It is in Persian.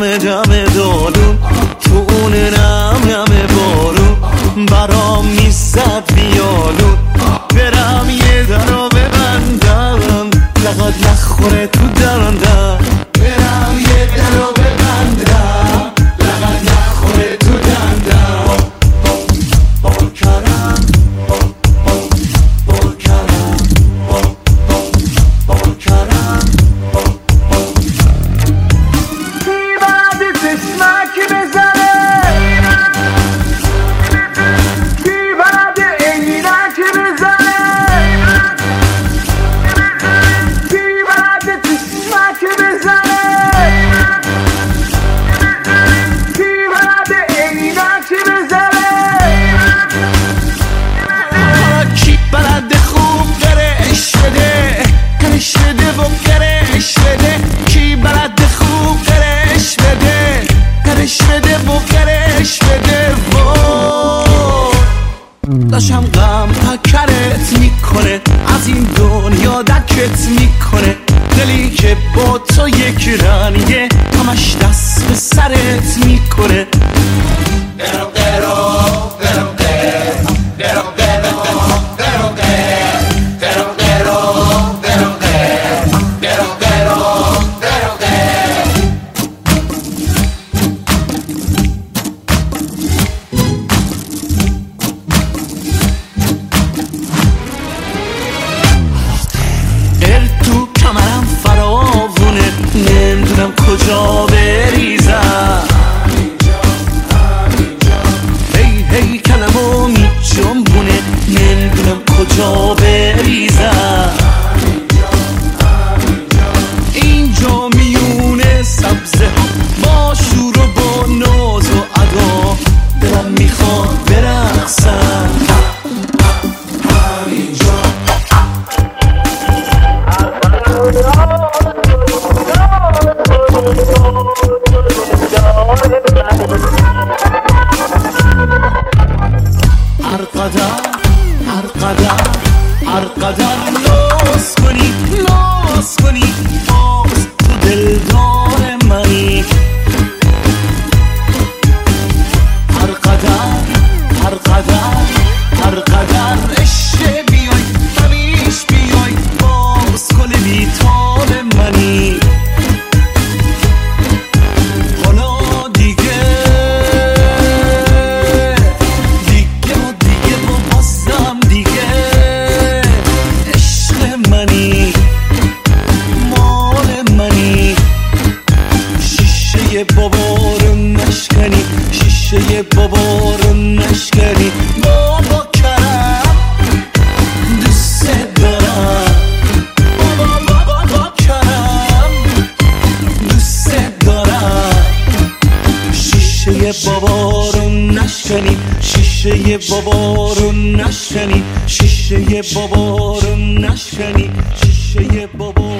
coming, coming. kime zarar داداشم غم پکرت می‌کنه. از این دنیا دکت می‌کنه. دلی که با تو یک رنگه همش دست به سرت می‌کنه. Arkada, arkada, arkada Los money, los money, los tu del dore money Arkada, شیشه بابا رو نشکنی شیشه بابا رو نشکنی بابا کرم دوست دارم بابا بابا بابا کرم دوست دارم شیشه بابا رو نشکنی شیشه بابا رو نشکنی شیشه بابا رو نشکنی شیشه بابا